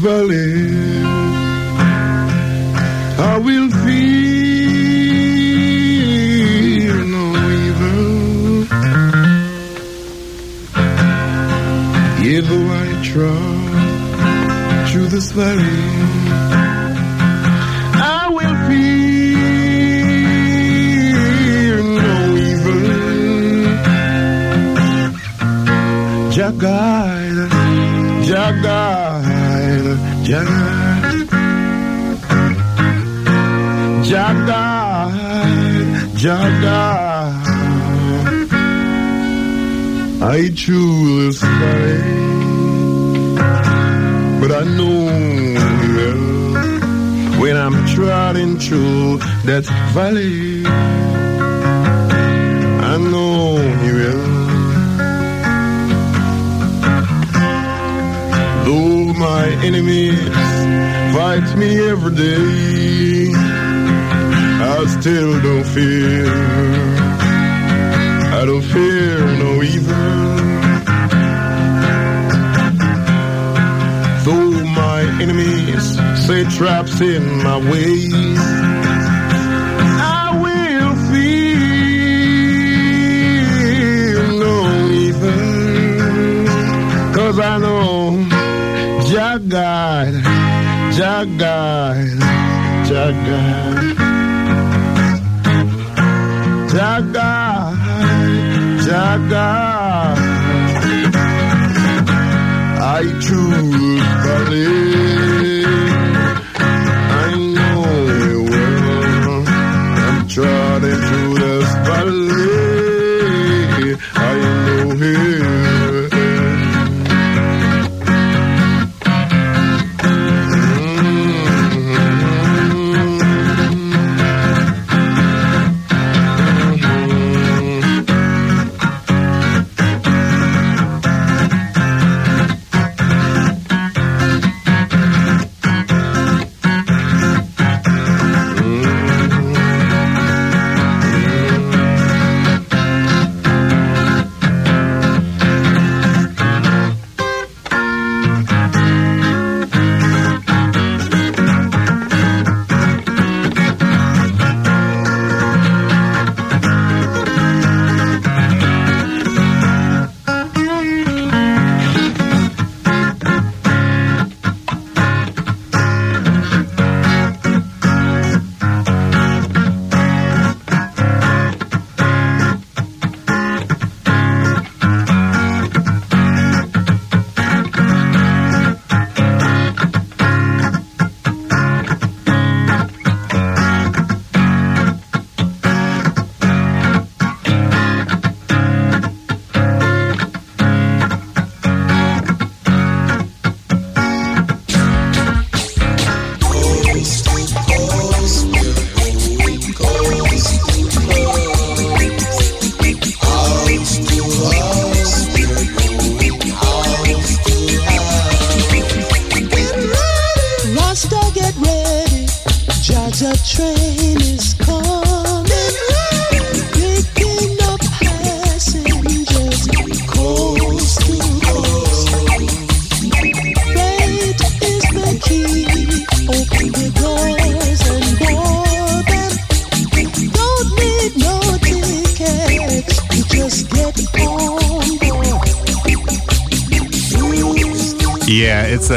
valley,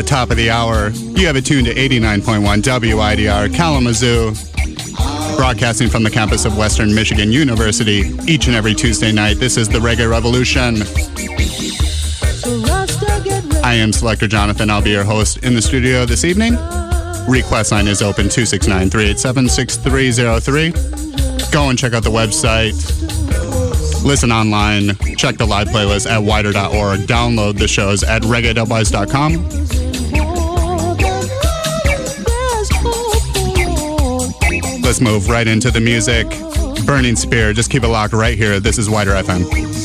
the top of the hour. You have it tuned to 89.1 WIDR Kalamazoo, broadcasting from the campus of Western Michigan University each and every Tuesday night. This is the Reggae Revolution. I am Selector Jonathon. I'll be your host in the studio this evening. Request line is open 269 387 6303. Go and check out the website. Listen online. Check the live playlist at widr.org. Download the shows at reggae.wise.com. Let's move right into the music. Burning Spear. Just keep it locked right here. This is WIDR FM.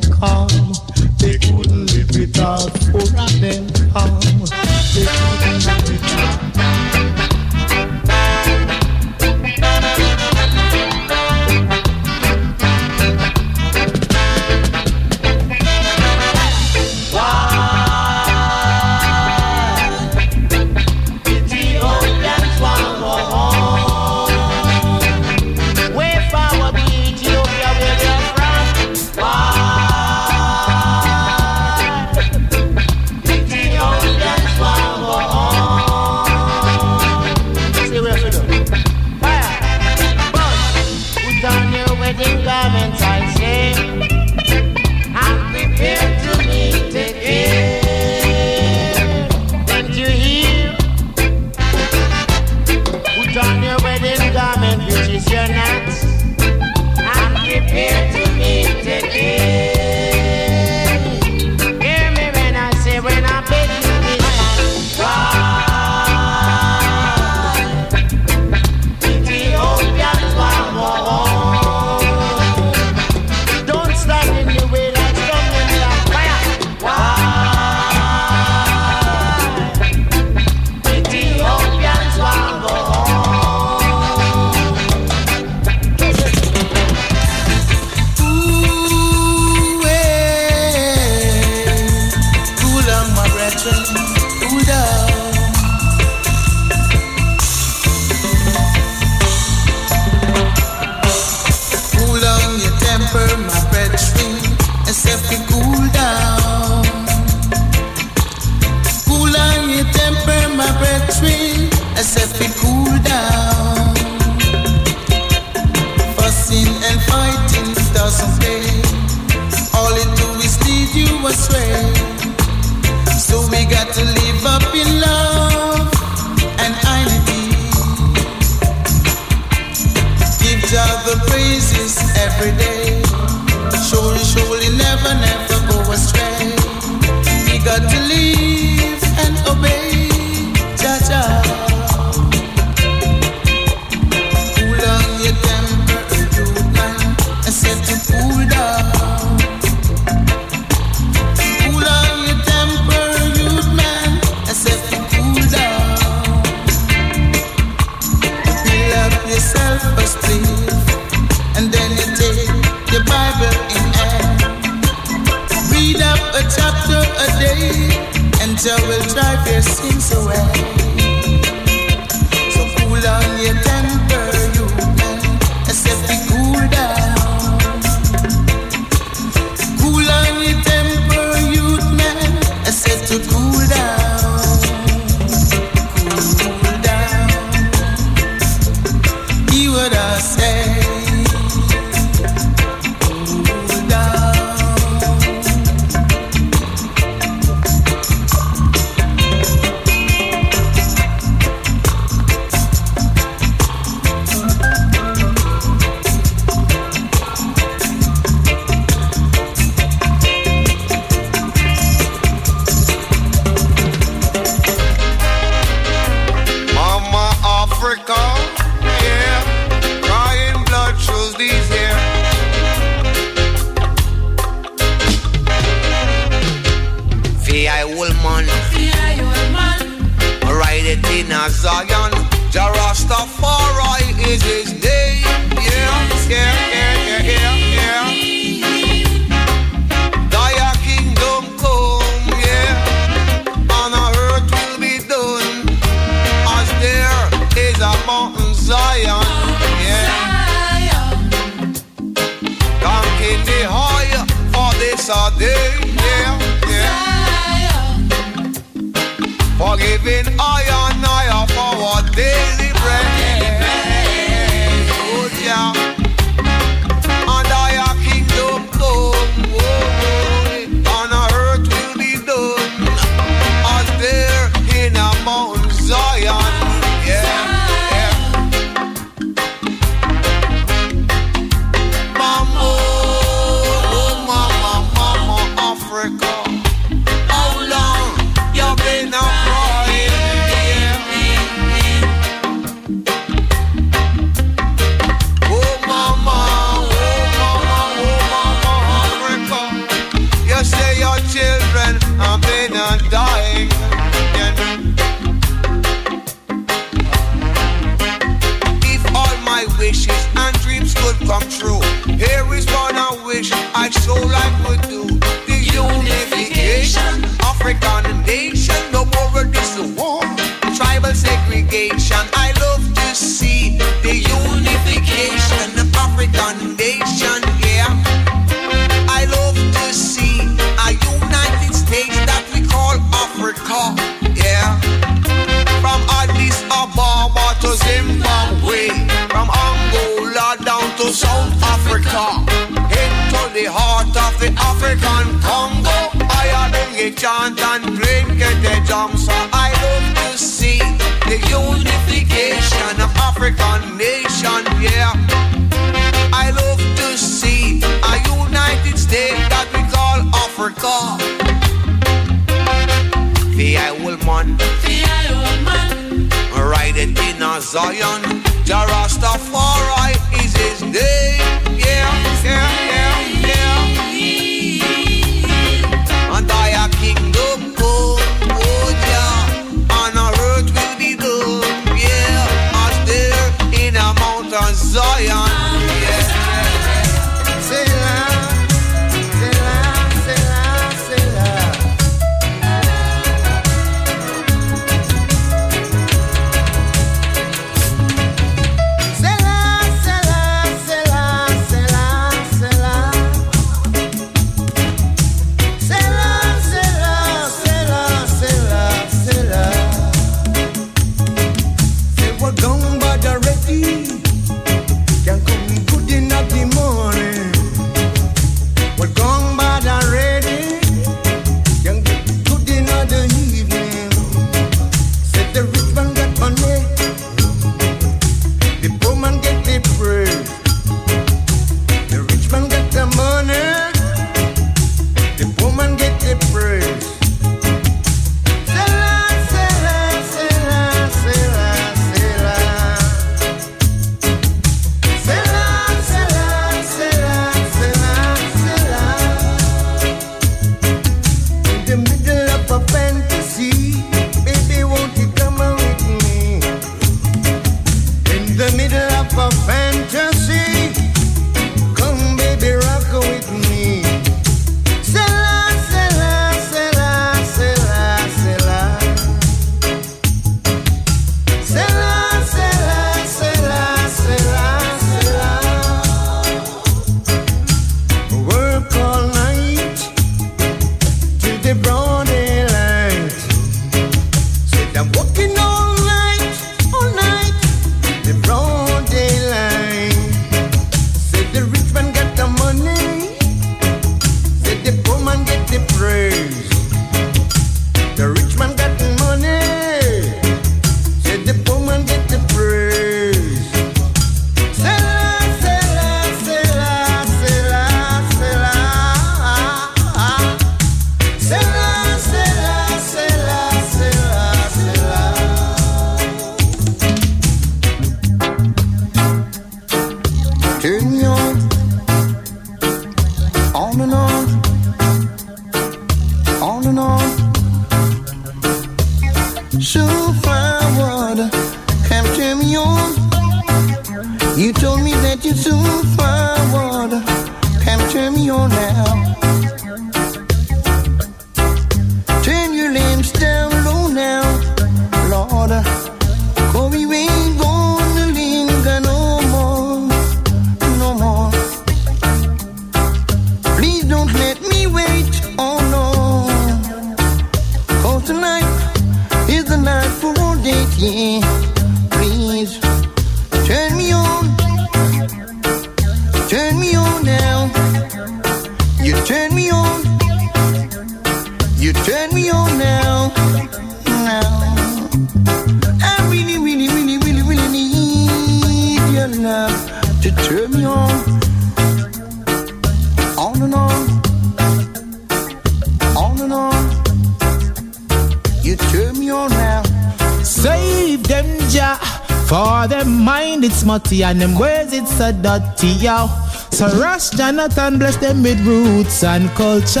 And them ways it's a dirty, yo. So Rush Jonathon bless them with roots and culture.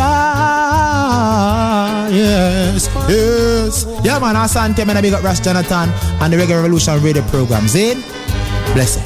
Yes, yes. Yeah, man, Asante, man, I big up Rush Jonathon and the Reggae Revolution radio programs. In bless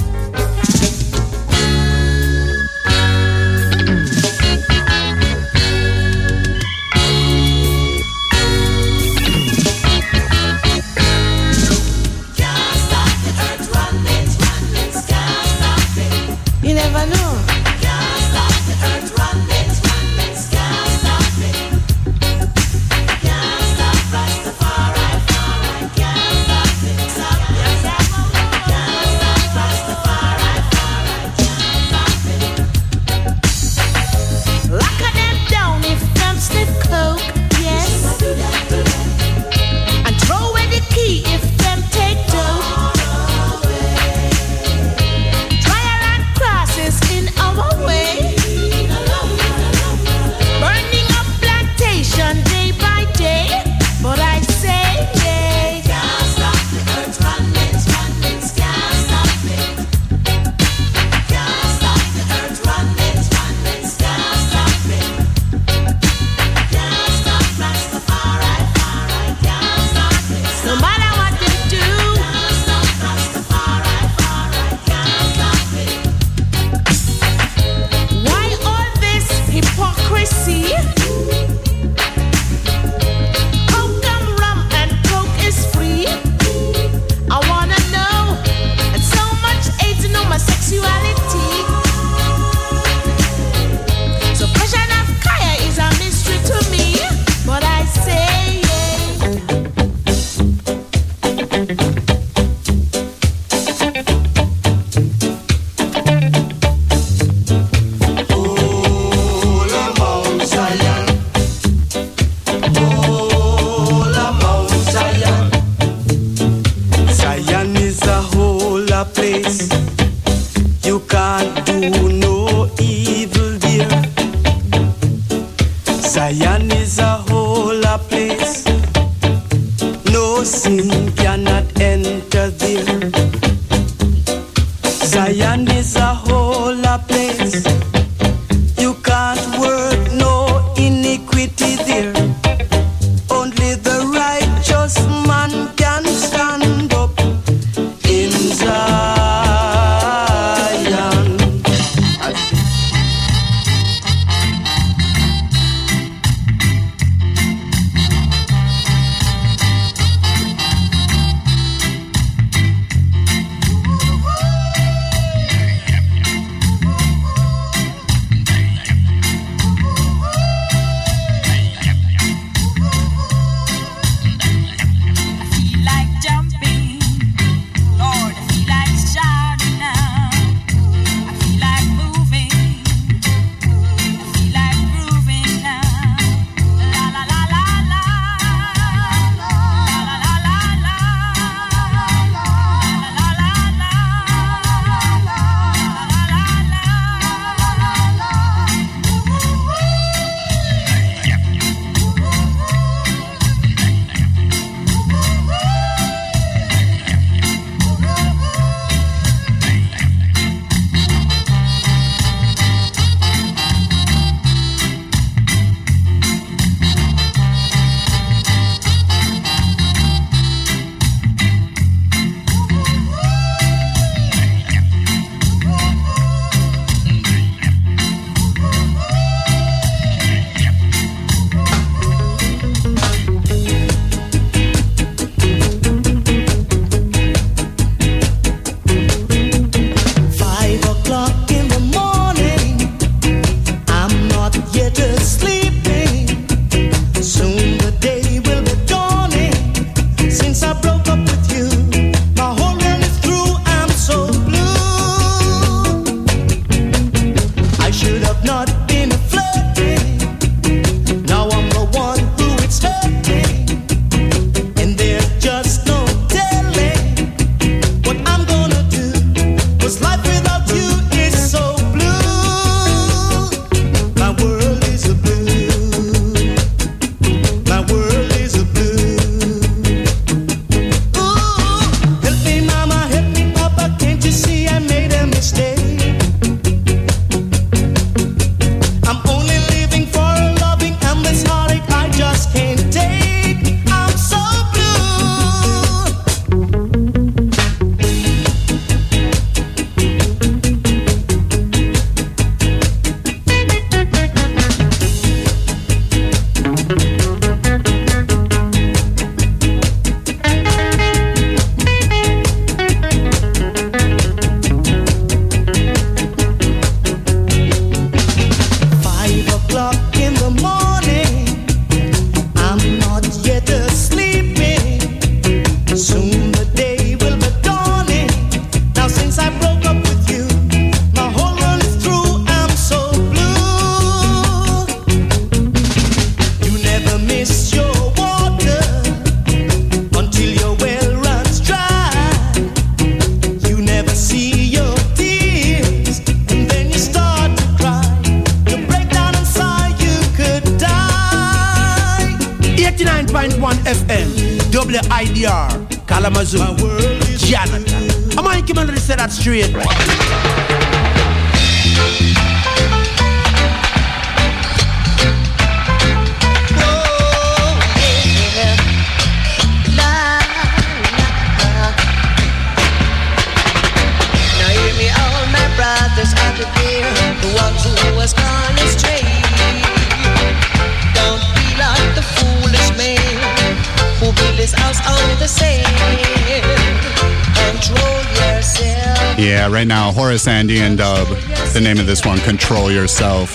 Control Yourself.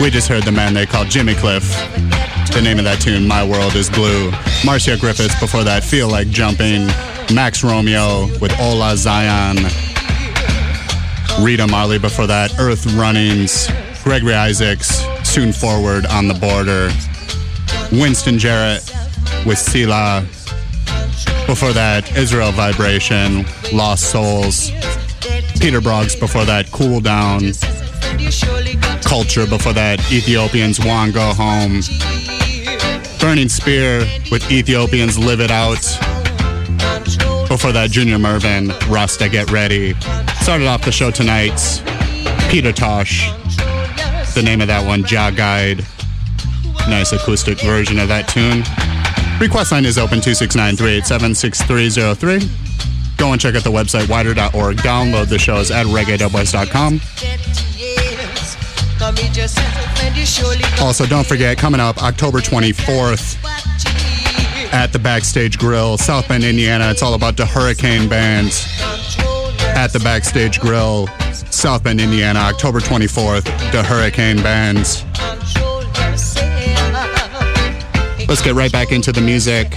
We just heard the man they call Jimmy Cliff. The name of that tune, My World is Blue. Marcia Griffiths before that, Feel Like Jumping. Max Romeo with Hola Zion. Rita Marley before that, Earth Runnings. Gregory Isaacs, Soon Forward on the Border. Winston Jarrett with Selah. Before that, Israel Vibration, Lost Souls. Peter Broggs before that, Cool Down. Culture before that, Ethiopians Waan Guh Home. Burning Spear with Ethiopians Live It Out. Before that, Junior Murvin, Rasta Get Ready. Started off the show tonight, Peter Tosh. The name of that one, Jah Guide. Nice acoustic version of that tune. Request line is open 269 387 6303. Go and check out the website widr.org. Download the shows at reggae.west.com. Also, don't forget, coming up October 24th at the Backstage Grill, South Bend, Indiana. It's all about the Hurricane Band at the Backstage Grill, South Bend, Indiana, October 24th. The Hurricane Band. Let's get right back into the music.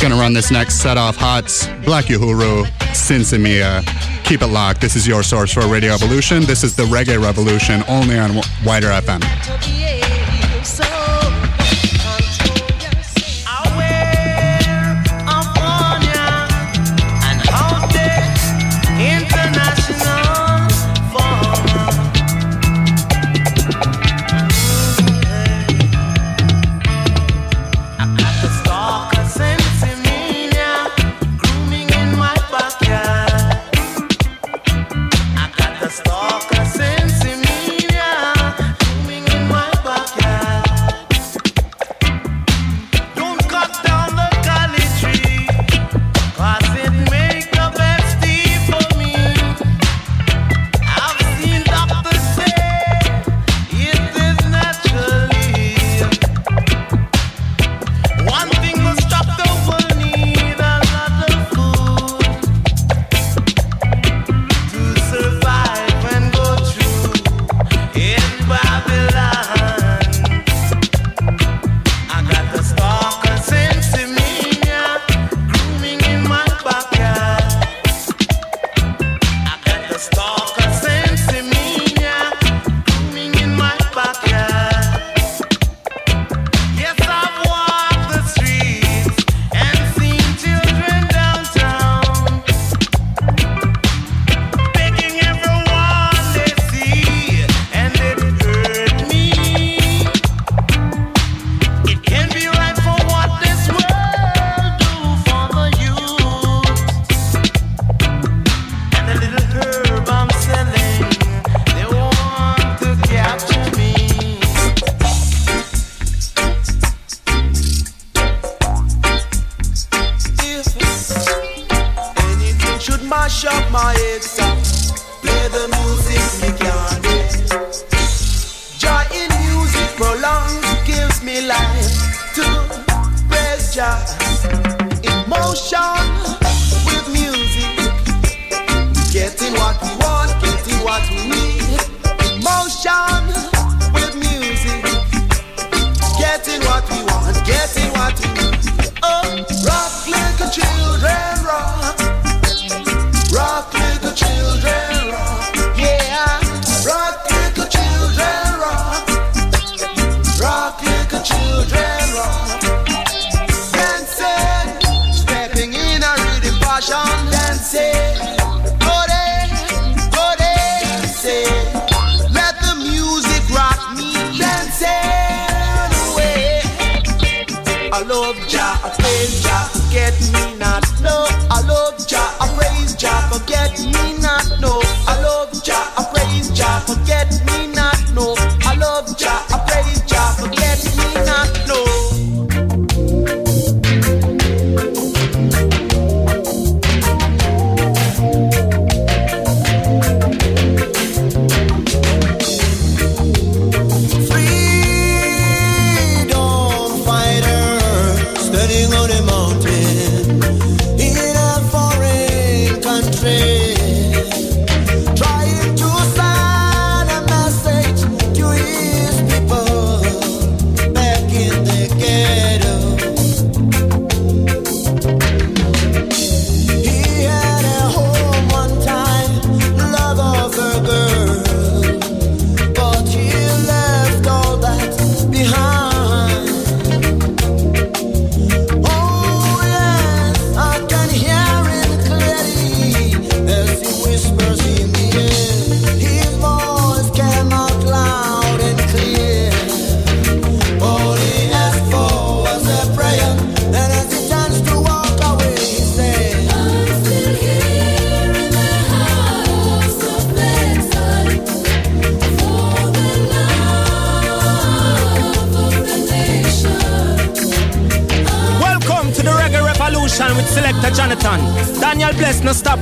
Gonna run this next set off hot. Black Uhuru, Sinsemilla. Keep it locked. This is your source for Radio Evolution. This is the Reggae Revolution, only on WIDR FM.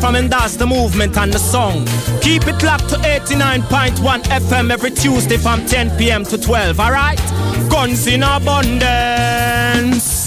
from and that's the movement and the song. Keep it locked to 89.1 FM every Tuesday from 10 p.m. to 12, alright? Guns in abundance.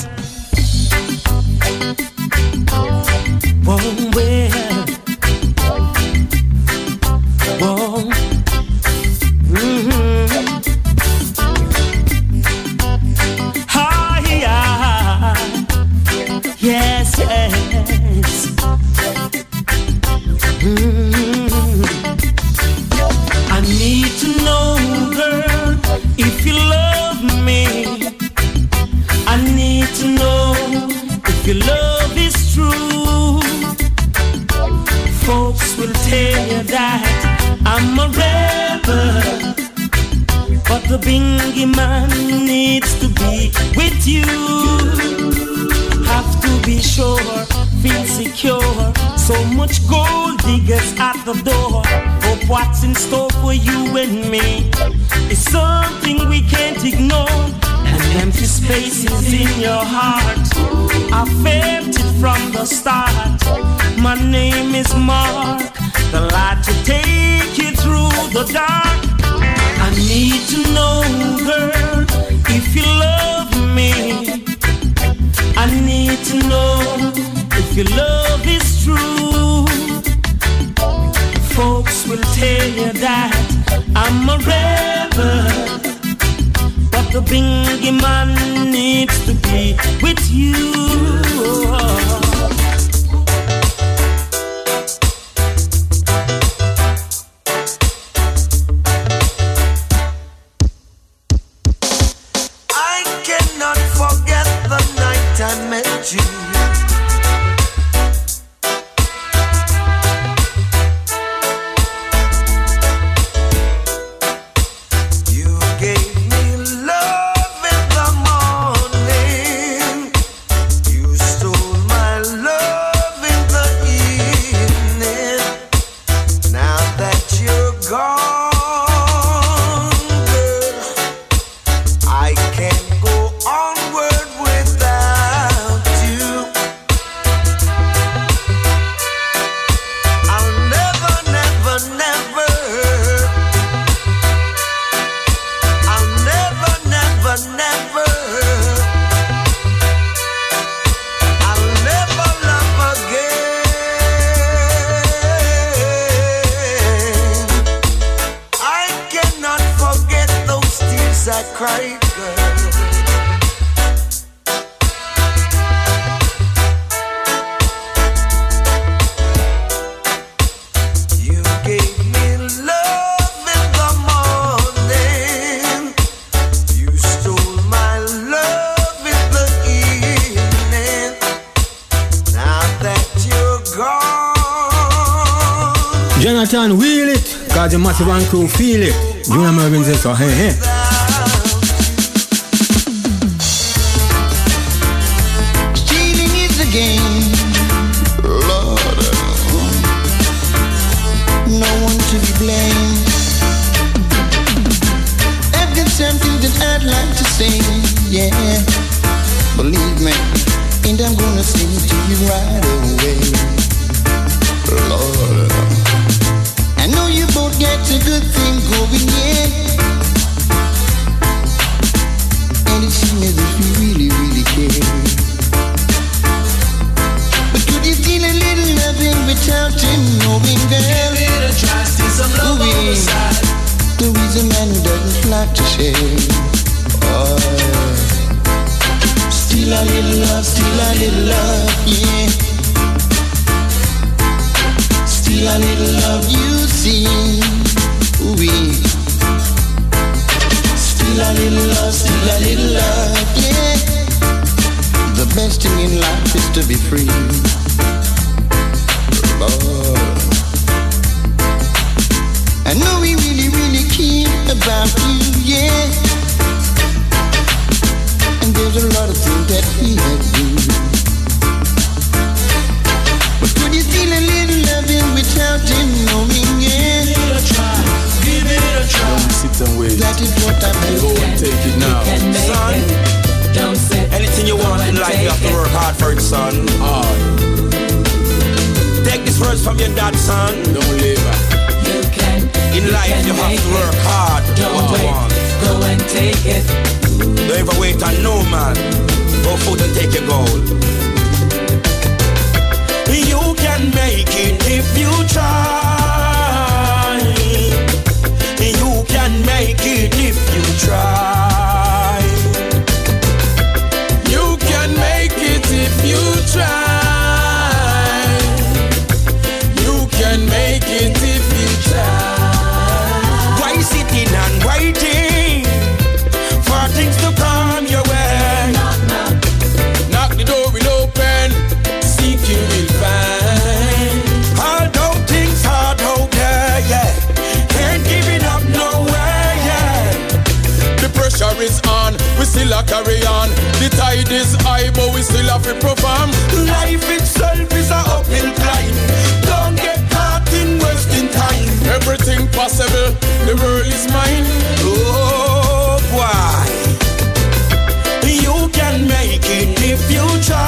Make it if you try.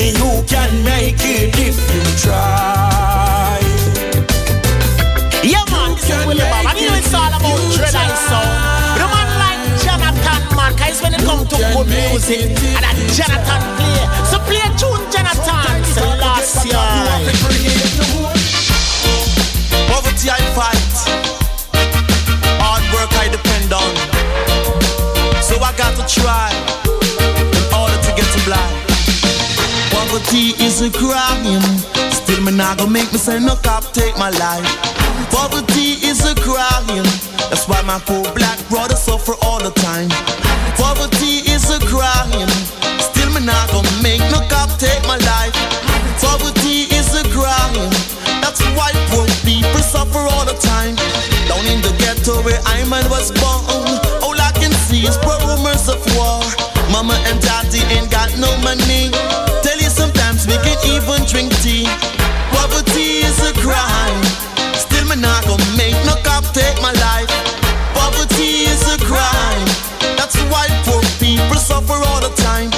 You can make it if you try. Yeah, man, this is Willie Bob. You know it's all about dread and sound. But a man like Jonathon, man, cause when it comes to good music, and that Jonathon play. So play a tune, Jonathon. It's the last year. Poverty I fight. Try in order to get to blind. Poverty is a crime. Still me not gonna make me say no cop take my life. Poverty is a crime. That's why my poor black brother suffer all the time. Poverty is a crime. Still me not gonna make no cop take my life. Poverty is a crime. That's why poor people suffer all the time. Down in the ghetto where I man was born, all I can see is poor no money. Tell you sometimes we can even drink tea. Poverty is a crime. Still me not gonna make no cop take my life. Poverty is a crime. That's why poor people suffer all the time.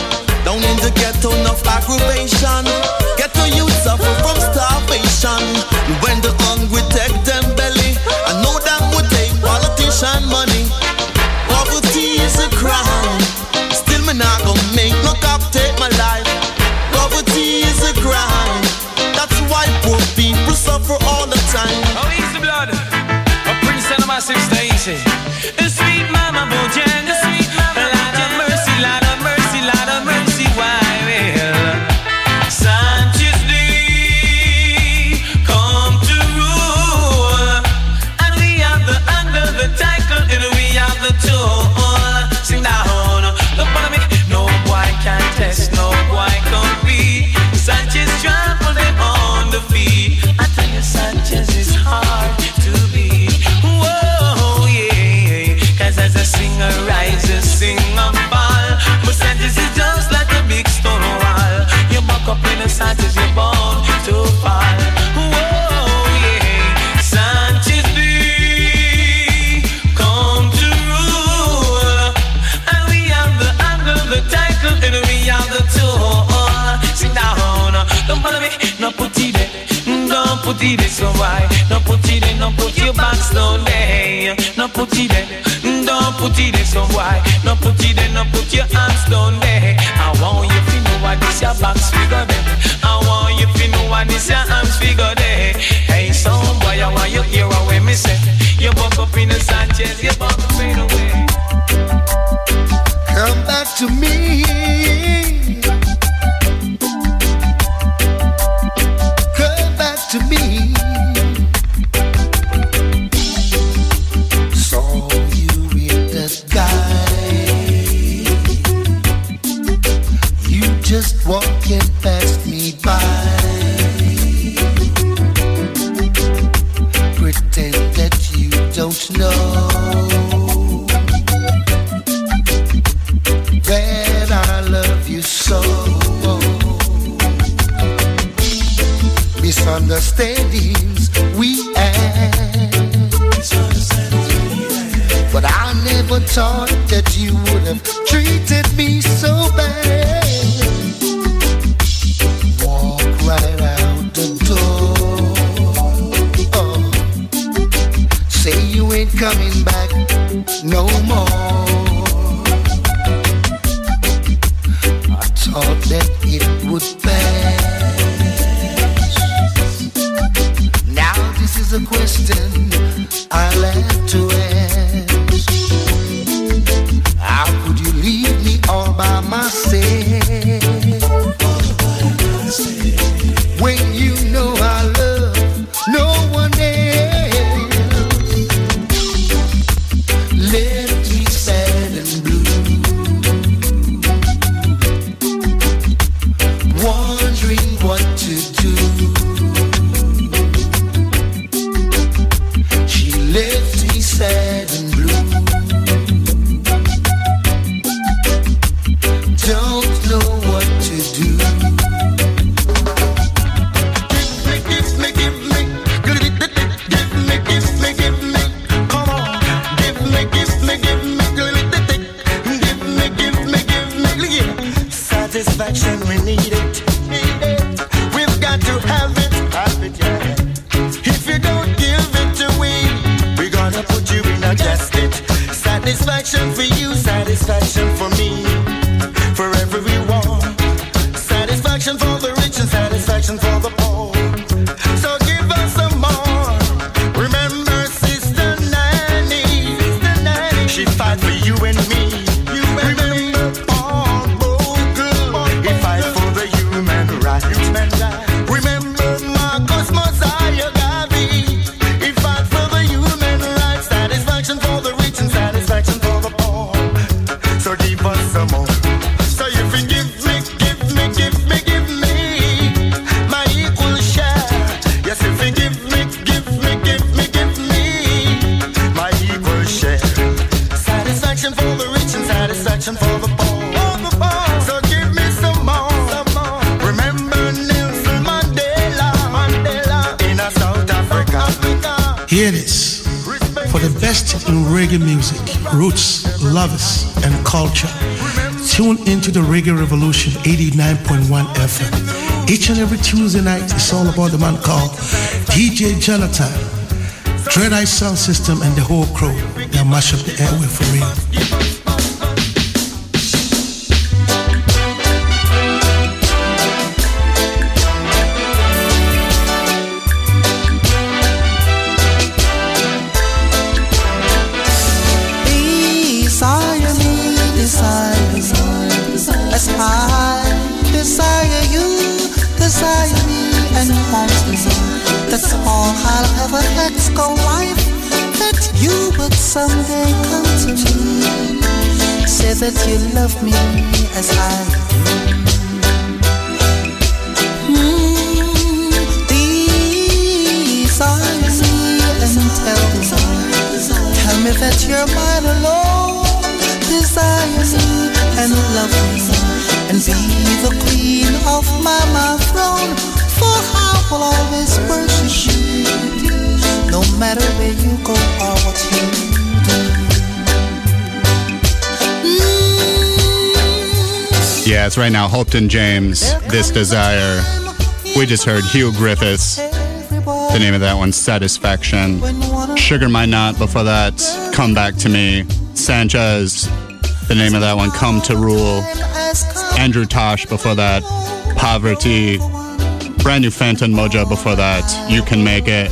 Down in the ghetto, enough aggravation. put it there, so why? No put it there, no put your box down there. No put it there, don't put it there, so why? No put it there, no put your hands down there. I want you to know what this your box figure. I want you to know what this your arms figure there. Hey, son boy, I want you hear what me say. You buck up in the Sanchez, you buck up in the way. Come back to me. Never thought that you would have treated me so bad. Man called DJ Jonathon, Dread Eye Sound System, and the whole crew. They'll mash up the airway for real. That you love me as I do. Mm, Desire me and tell me Tell me that you're mine alone. Desire me and love me and be the queen of my, my throne. For I will always worship you, no matter where you go it's right now. Hopeton James, This Desire. We just heard Hugh Griffiths. The name of that one, Satisfaction. Sugar Minott before that, Come Back to Me. Sanchez, the name of that one, Come to Rule. Andrew Tosh before that, Poverty. Brand new Fantan Mojah before that, You Can Make It.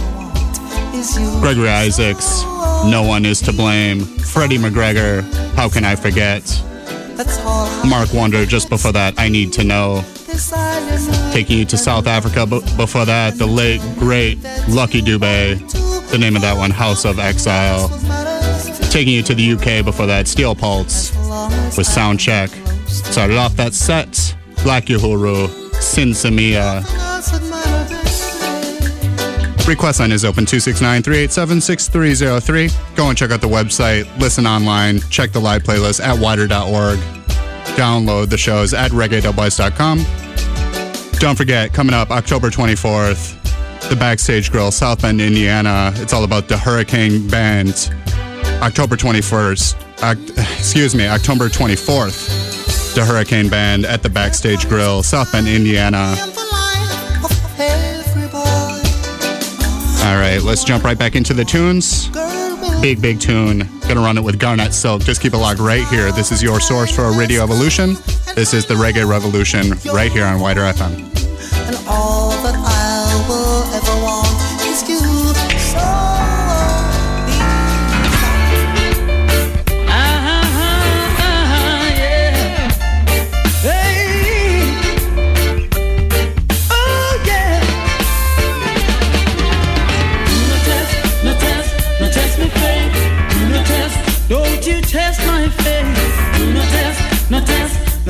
Gregory Isaacs, No One Is to Blame. Freddie McGregor, How Can I Forget? Mark Wonder just before that, I Need to Know. Taking you to South Africa but before that, the late, great Lucky Dube. The name of that one, House of Exile. Taking you to the UK before that, Steel Pulse with Soundcheck. Started off that set, Black Uhuru, Sinsemilla. Request line is open 269 387 6303. Go and check out the website, listen online, check the live playlist at widr.org, download the shows at reggae.wise.com. Don't forget, coming up October 24th, the Backstage Grill, South Bend, Indiana. It's all about the Hurricane Band. October 21st, oct- excuse me, October 24th, the Hurricane Band at the Backstage Grill, South Bend, Indiana. All right, let's jump right back into the tunes. Big, big tune. Gonna run it with Garnett Silk. Just keep it locked right here. This is your source for a radio evolution. This is the Reggae Revolution right here on WIDR FM.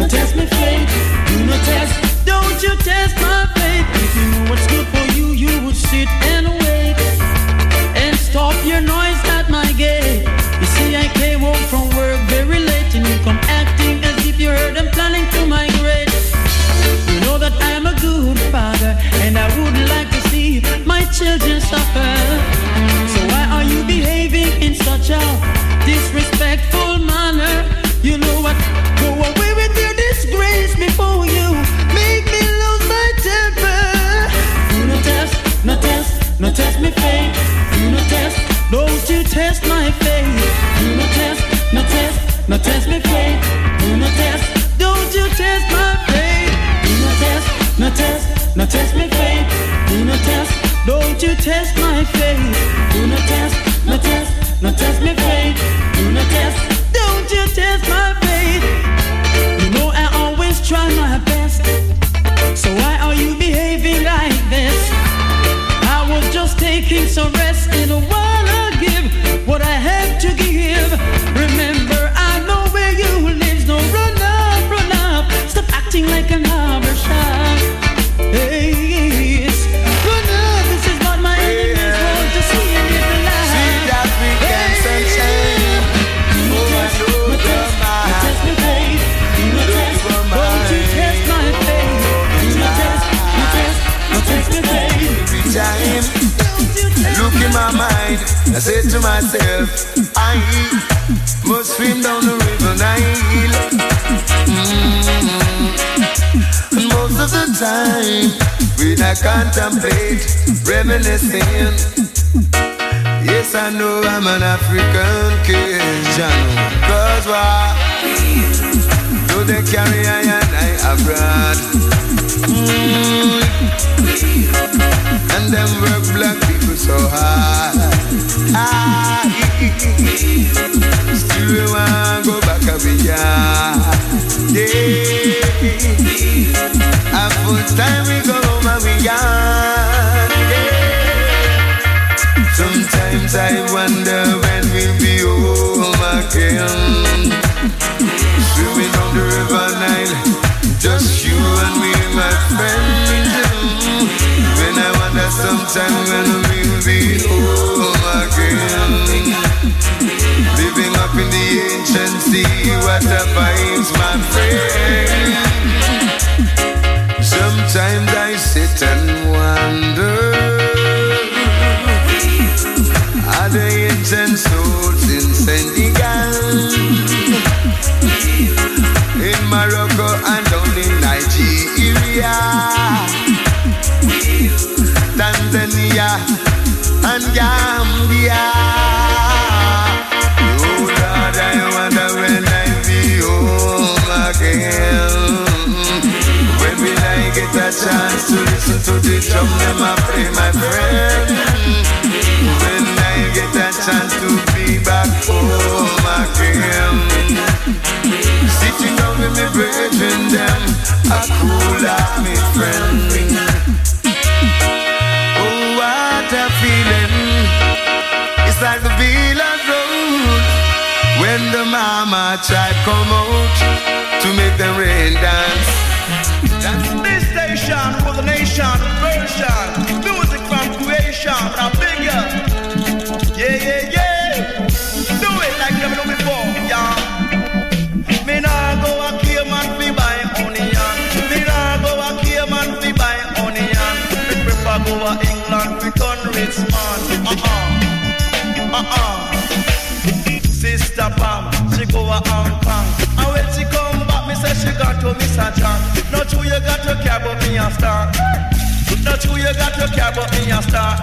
Test, faith. Test, don't you test my faith. If you know what's good for you, you would sit and wait and stop your noise at my gate. You see, I came home from work very late, and you come acting as if you heard I'm planning to migrate. You know that I'm a good father, and I wouldn't like to see my children suffer. So why are you behaving in such a disrespectful test, me faith. Do not test, don't you test my faith. Do not test, no test, no test me faith. Do not test, don't you test my faith. Do not test, no test, no test me faith. Do not test, don't you test my faith. You know I always try my best. So why are you behaving like this? I was just taking some rest look in my mind, I say to myself, I must swim down the river Nile. Mm. And most of the time, when I contemplate, reminiscing, yes, I know I'm an African Cajun. Cause why? Though they carry I and I abroad. Mm. And them work black so. Ah, still we want go back a bit, yeah. Full time we go home and we gone. Sometime when we'll be home again. Living up in the ancient sea, what a vibes, my friend. Sometimes I sit and wonder Are the ancient souls in Senegal In Morocco and down in Nigeria Tanzania and Gambia Oh Lord, I wonder when I'll be home again when will I get a chance to listen to the drum them a play, my friend? When I get a chance to be back home again, sitting down with me brethren them, a cool me friend. Tribe come out to make them rain dance. A Hong Kong. And when she come back, me say she got to miss a John. Not true you got to care about me a star. Not true you got to care about me a star.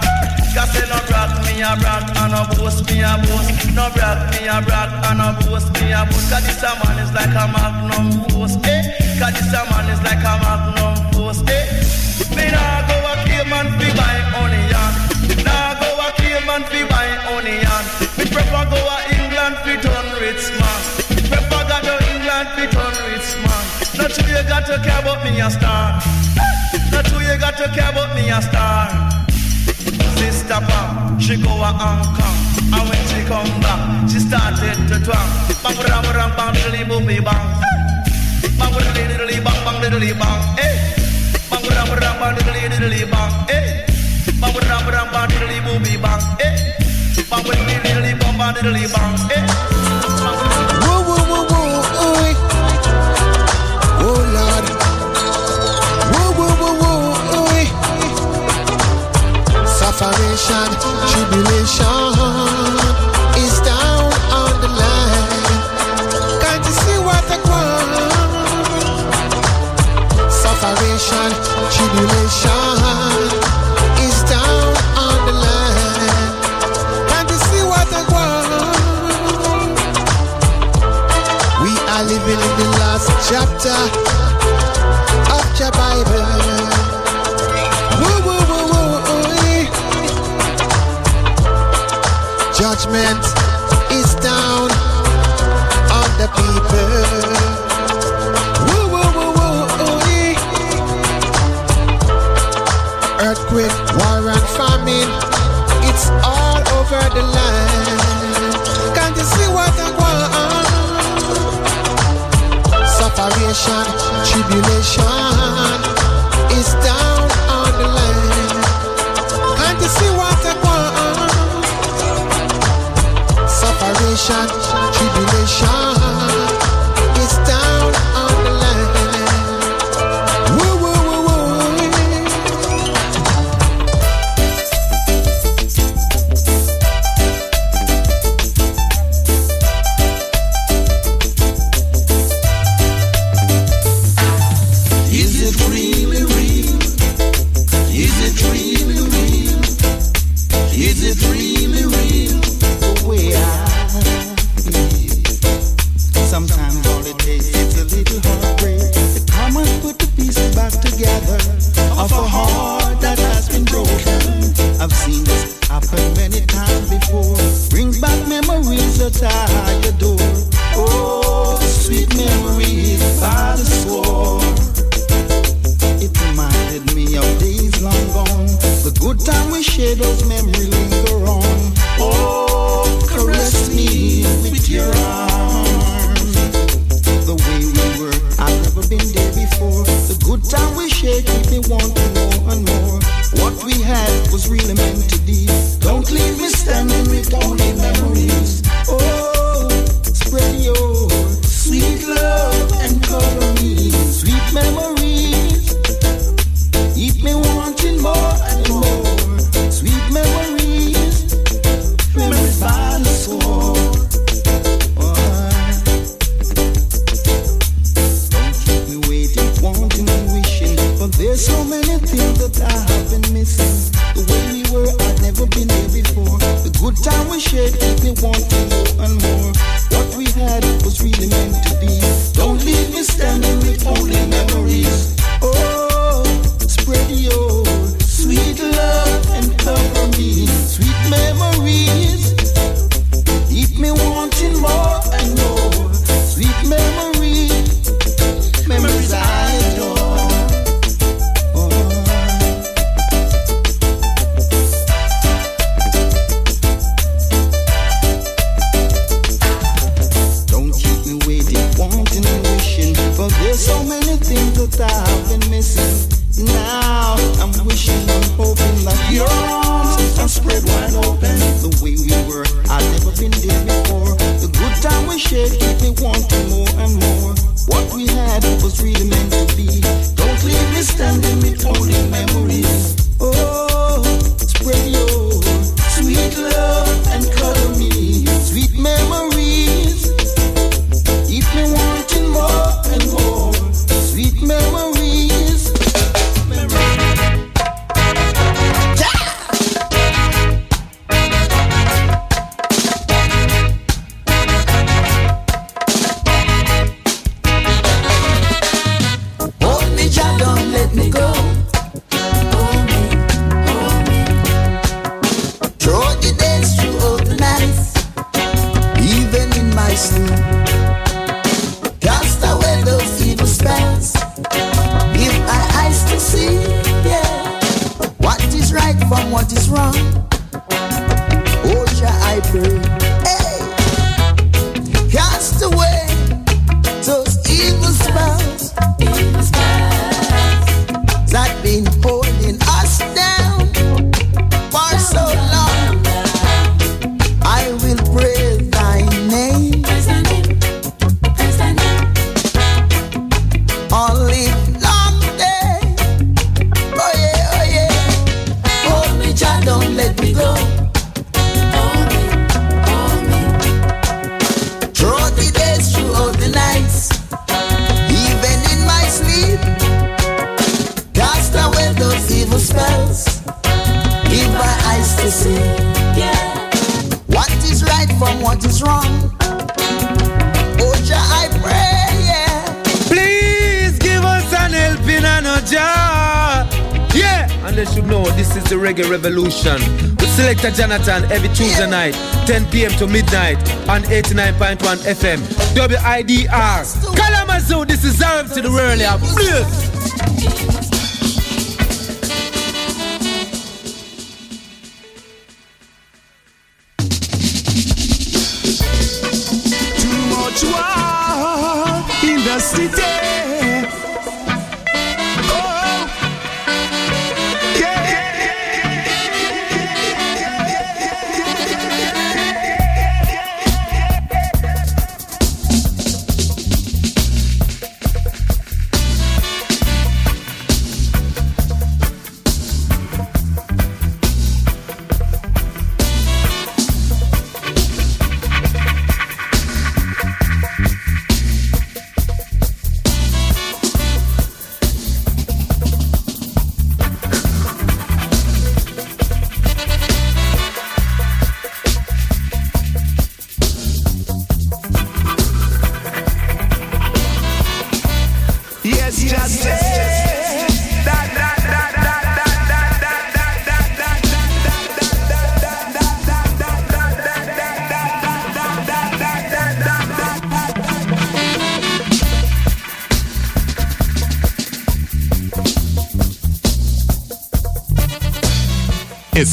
Cause say no brag me a brag and no boast me a boast. No brag me a brag and no boast me a boast. Cause this a man is like a magnum force, eh? Cause this a man is like a magnum force, eh? Me nah go a Cayman fi buy onion. Nah go a Cayman fi buy onion. Me prefer go a England fi turn rich man. England fi turn rich man. Not you got to care about me a star. Not you got to care about me a star. Sister Pam, she go a Hong Kong. And when she come back, she started to twang. Bang bang bang bang diddly boopy bang. Bang diddly diddly bang bang diddly bang. Hey. Bang bang bang bang diddly diddly bang. Hey. Bang bang bang bang diddly boopy bang. Hey. Bang diddly diddly bang bang diddly bang. Hey. Sufferation, tribulation is tribulation understanding me totally. Jonathon every Tuesday night, 10 p.m. to midnight on 89.1 FM. WIDR. Kalamazoo, this is Arab to the world.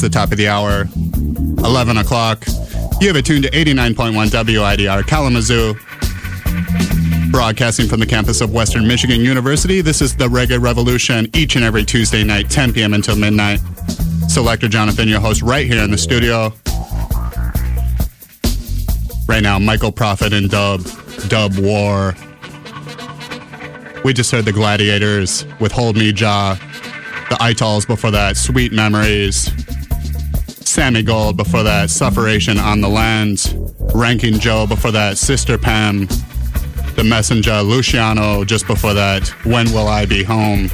The top of the hour, 11 o'clock. You have it tuned to 89.1 WIDR Kalamazoo, broadcasting from the campus of Western Michigan University. This is the Reggae Revolution each and every Tuesday night, 10 p.m. until midnight. Selector Jonathon, your host, right here in the studio. Right now, Michael Prophet and Dub, Dub War. We just heard the Gladiators with Hold Me Jah, the Itals before that, Sweet Memories, Sammy Gold before that, Sufferation on the Land, Ranking Joe before that, Sister Pam, The Messenger, Luciano just before that, When Will I Be Home.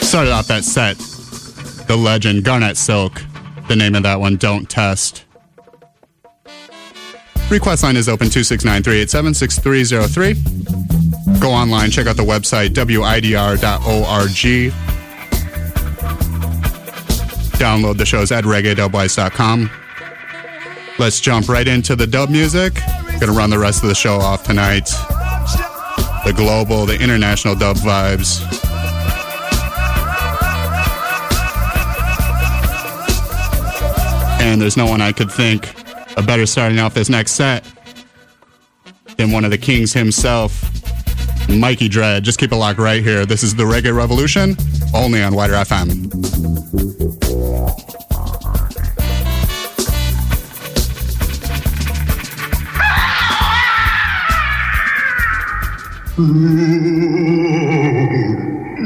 Started off that set, The Legend, Garnett Silk, the name of that one, Don't Test. Request line is open 269-387-6303. Go online, check out the website, widr.org. Download the shows at reggae.wise.com. Let's jump right into the dub music. Gonna run the rest of the show off tonight. The global, the international dub vibes. And there's no one I could think a better starting off this next set than one of the kings himself, Mikey Dread. Just keep it locked right here. This is the Reggae Revolution, only on WIDR FM.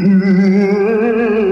Mm-hmm.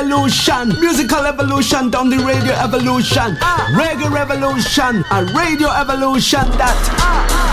evolution, musical evolution, down the radio evolution, uh, reggae revolution, a radio evolution that. Uh, uh.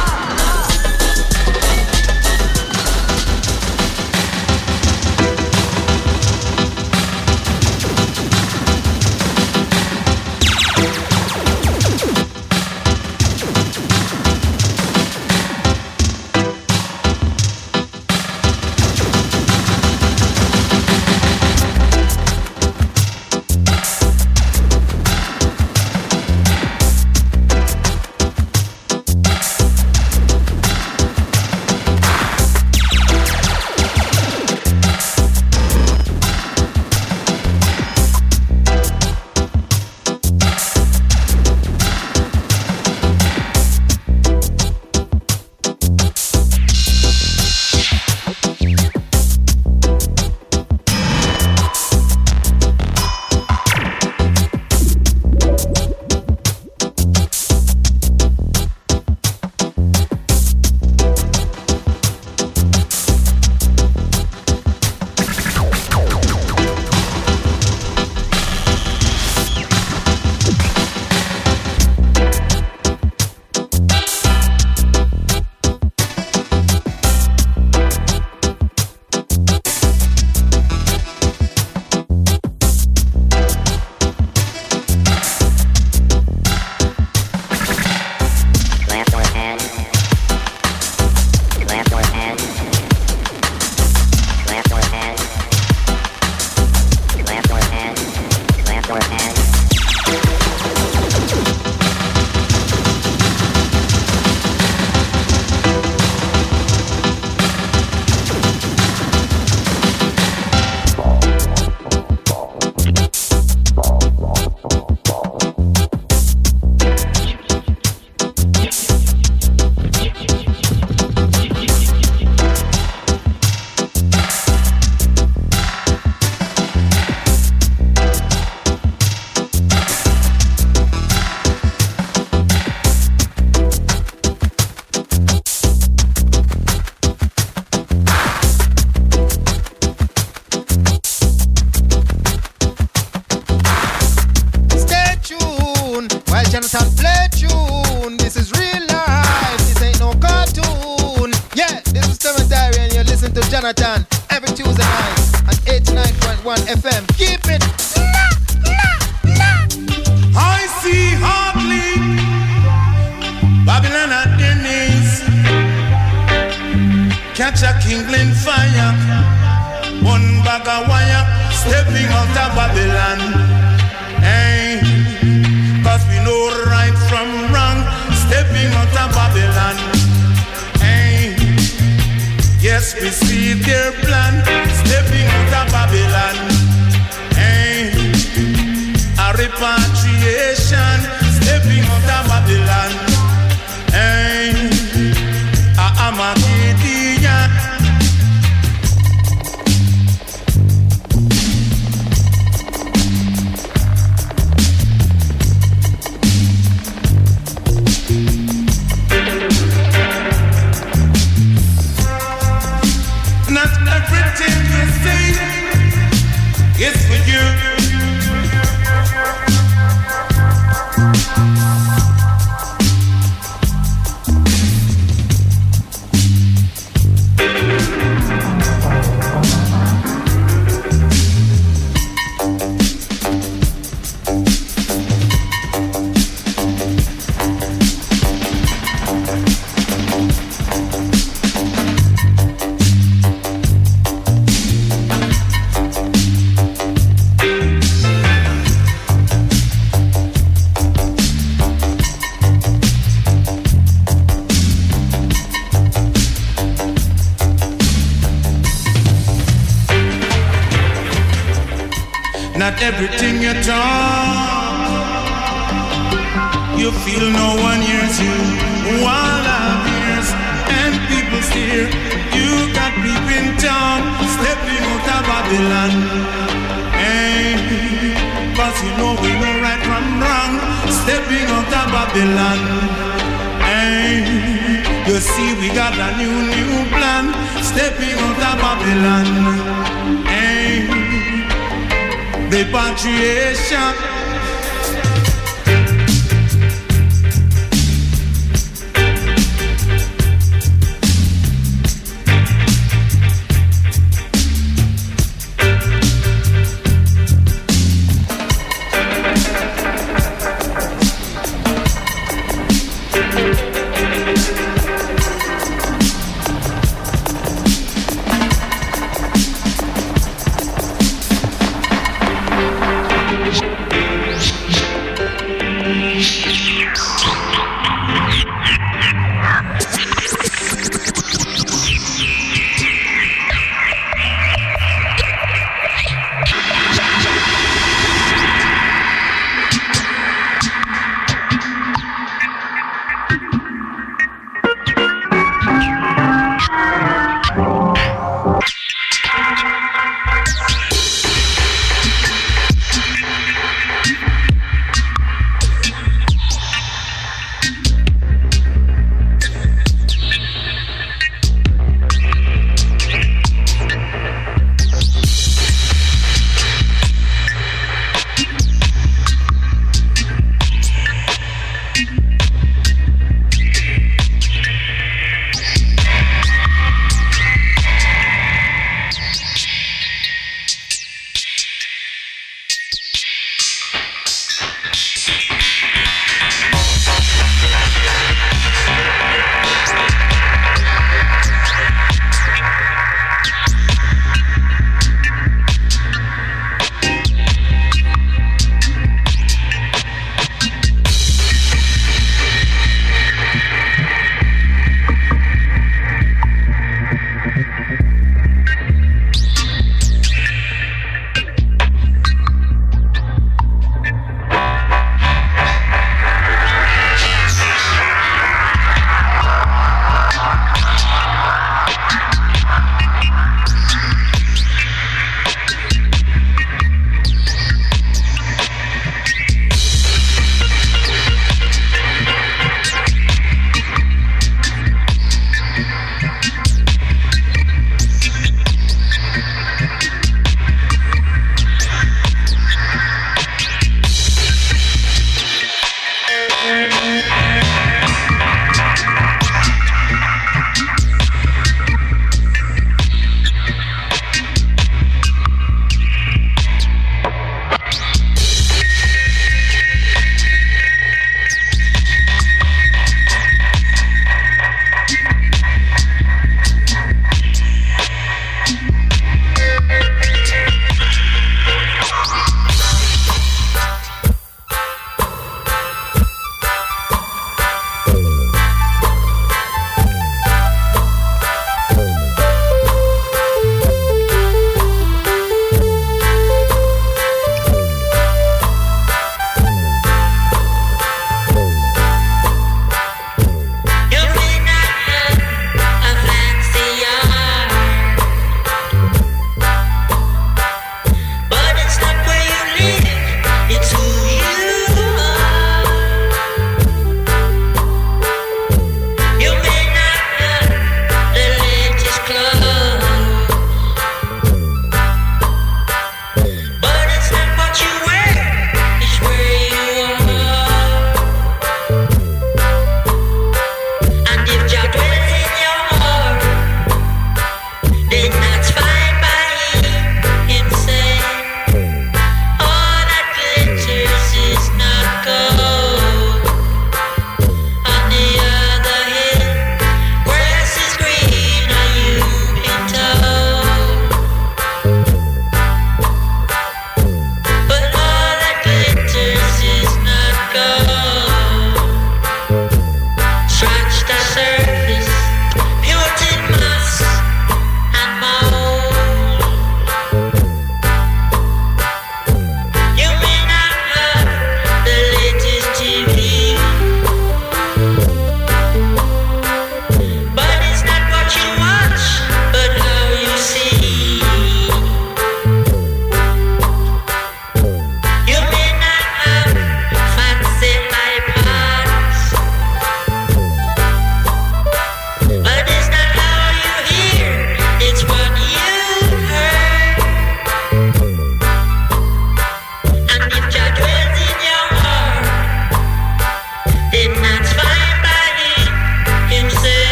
Jonathon every Tuesday night on 89.1 FM. Keep it. La, la, la. I see hardly Babylon at Dennis catch a kindling fire, one bag of wire stepping out of Babylon. care.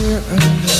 Met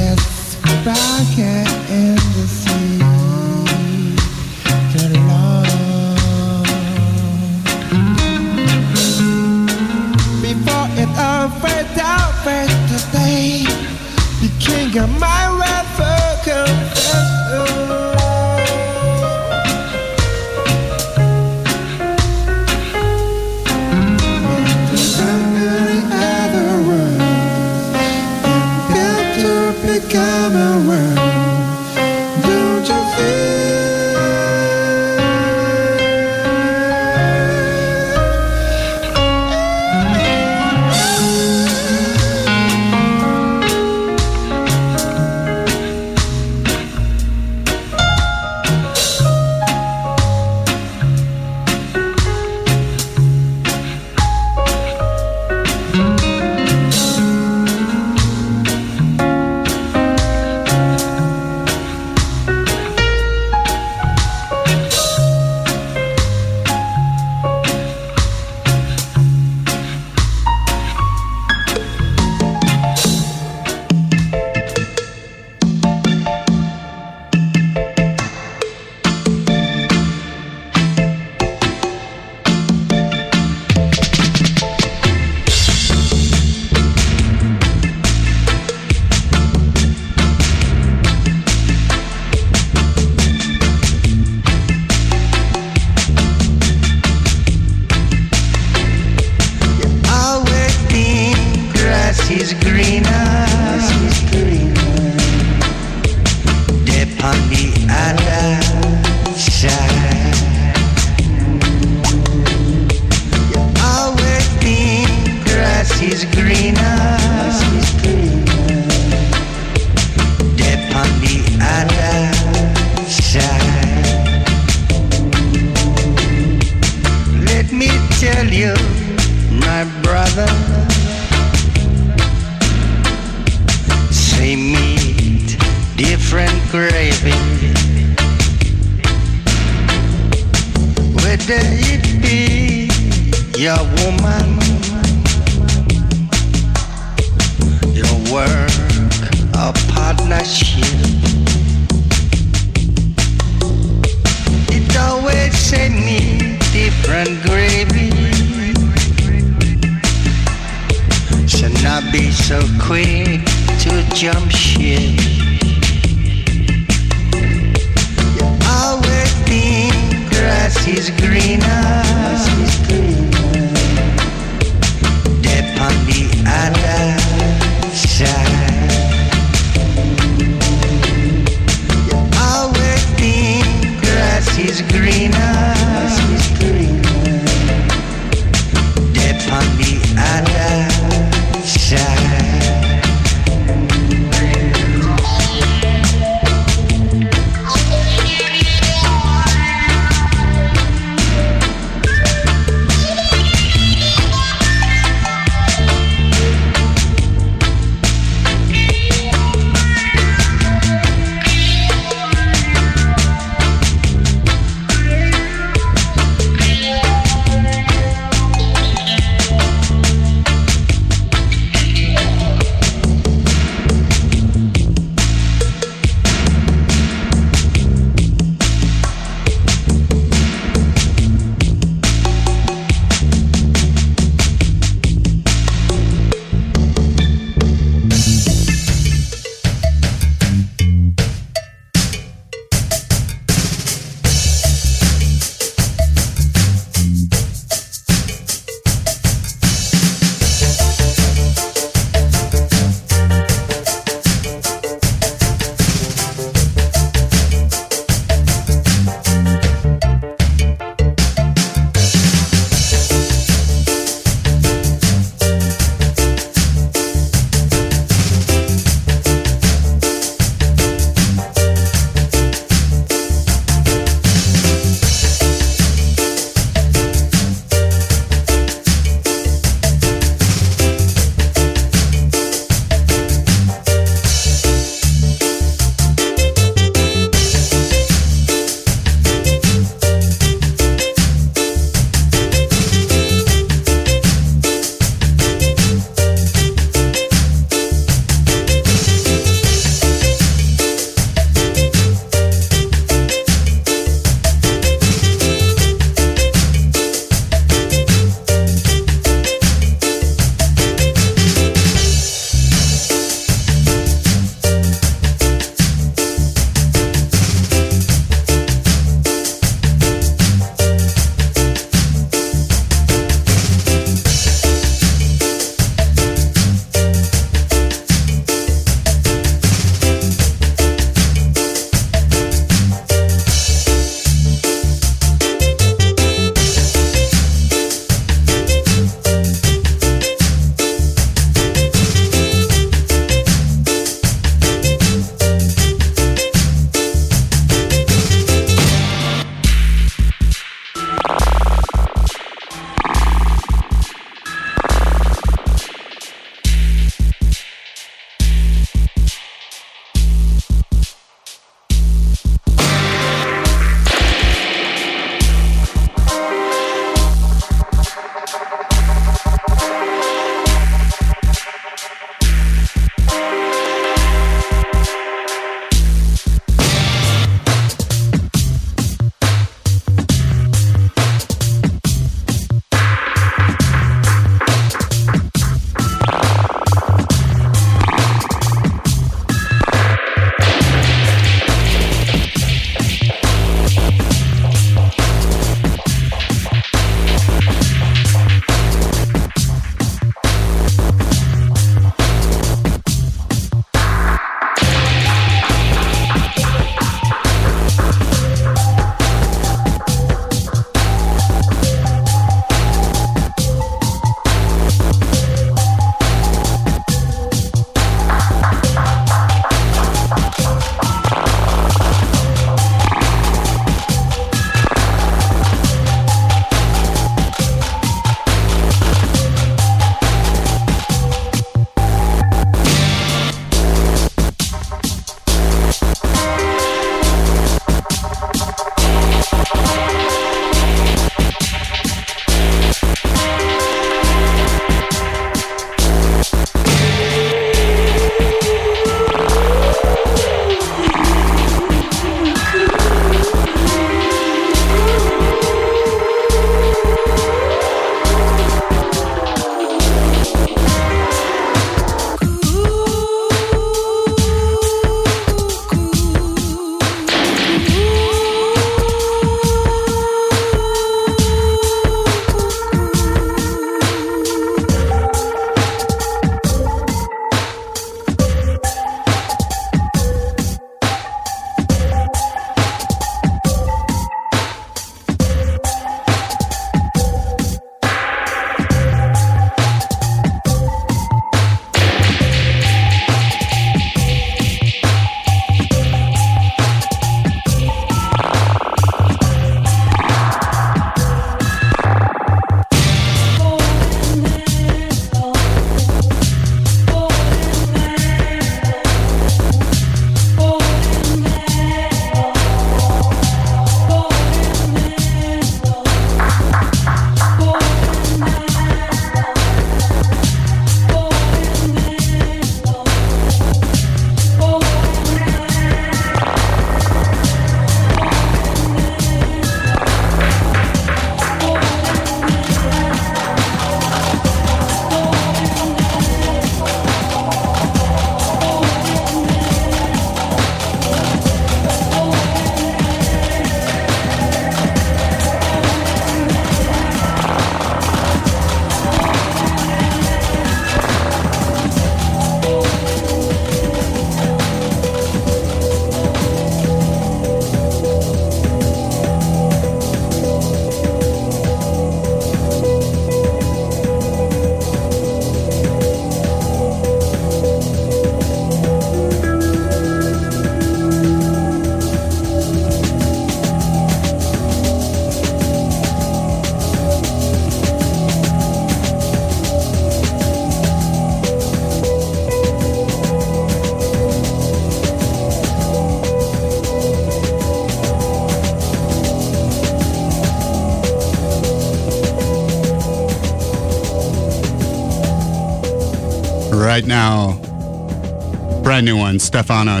new one, Stefano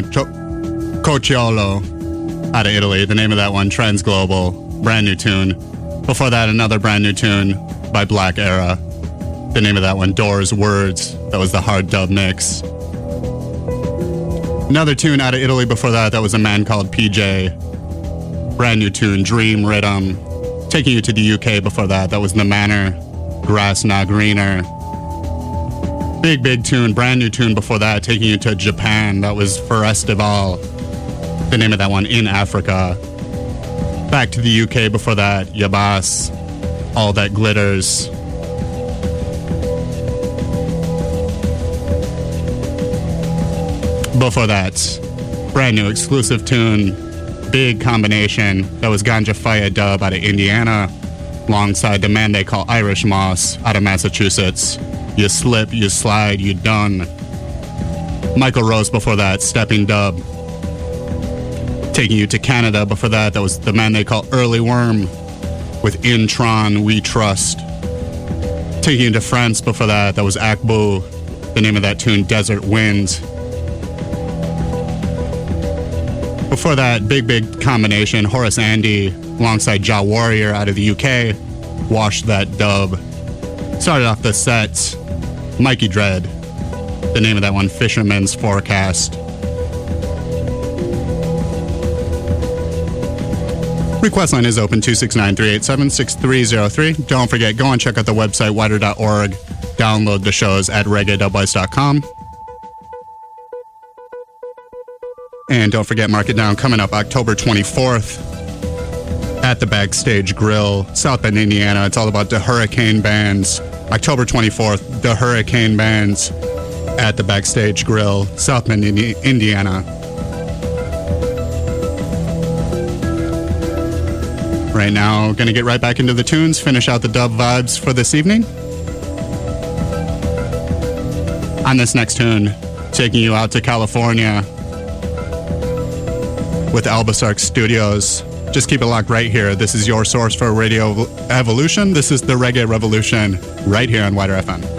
Cocciolo out of Italy. The name of that one, Trends Global, brand new tune. Before that, another brand new tune by Black Era. The name of that one, Doors Words. That was the hard dub mix. Another tune out of Italy before that, that was a man called PJ. Brand new tune, Dream Rhythm. Taking you to the UK before that, that was The Manor, Grass Not Greener. Big, big tune, brand new tune before that, taking you to Japan, that was Festival. The name of that one, In Africa. Back to the UK before that, Yabas, All That Glitters. Before that, brand new exclusive tune, big combination. That was Ganja Fire Dub out of Indiana, alongside the man they call Irish Moss out of Massachusetts. You slip, you slide, you done. Michael Rose before that, Stepping Dub. Taking you to Canada before that, that was the man they call Early Worm with Intron We Trust. Taking you to France before that, that was Ackboo. The name of that tune, Desert Wind. Before that, big, big combination, Horace Andy alongside Jah Warrior out of the UK, washed that dub. Started off the set, Mikey Dread. The name of that one, Fisherman's Forecast. Request line is open 269-387-6303. Don't forget, go and check out the website widr.org. Download the shows at reggae.com. And don't forget, mark it down, coming up October 24th at the Backstage Grill, South Bend, Indiana. It's all about the Hurricane Bands. October 24th, the Hurricane Bands at the Backstage Grill, South Bend, Indi- Indiana. Right now, gonna get right back into the tunes, finish out the dub vibes for this evening. On this next tune, taking you out to California with Albasark Studios. Just keep it locked right here. This is your source for Radio Evolution. This is the Reggae Revolution right here on WIDR FM.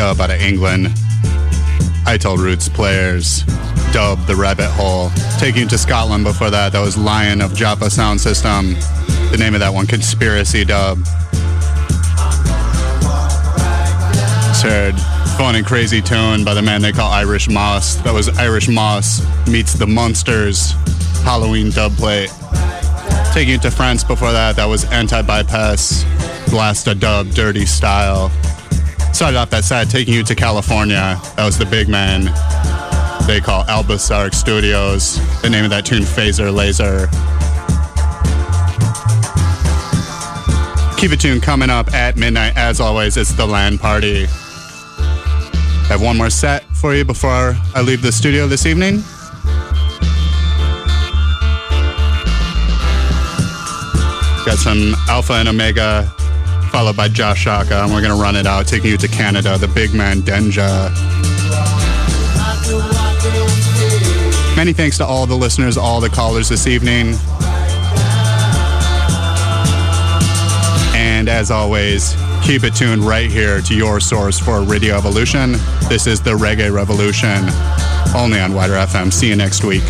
Dub out of England. I told Roots players, dub the rabbit hole. Taking you to Scotland before that, that was Lion of Joppa Sound System. The name of that one, Conspiracy Dub. Just heard fun and crazy tune by the man they call Irish Moss. That was Irish Moss meets the Monsters Halloween dub plate. Taking you to France before that, that was Anti Bypass, Blast a Dub, Dirty Style. Started off that set, taking you to California. That was the big man they call Albasark Studios. The name of that tune, Phaser Laser. Keep it tuned coming up at midnight. As always, it's the land party. I have one more set for you before I leave the studio this evening. Got some Alpha and Omega, followed by Jah Shaka, and we're gonna run it out, taking you to Canada, the big man Denja. Many thanks to all the listeners, all the callers this evening. And as always, keep it tuned right here to your source for Radio Evolution. This is the Reggae Revolution, only on WIDR FM. See you next week.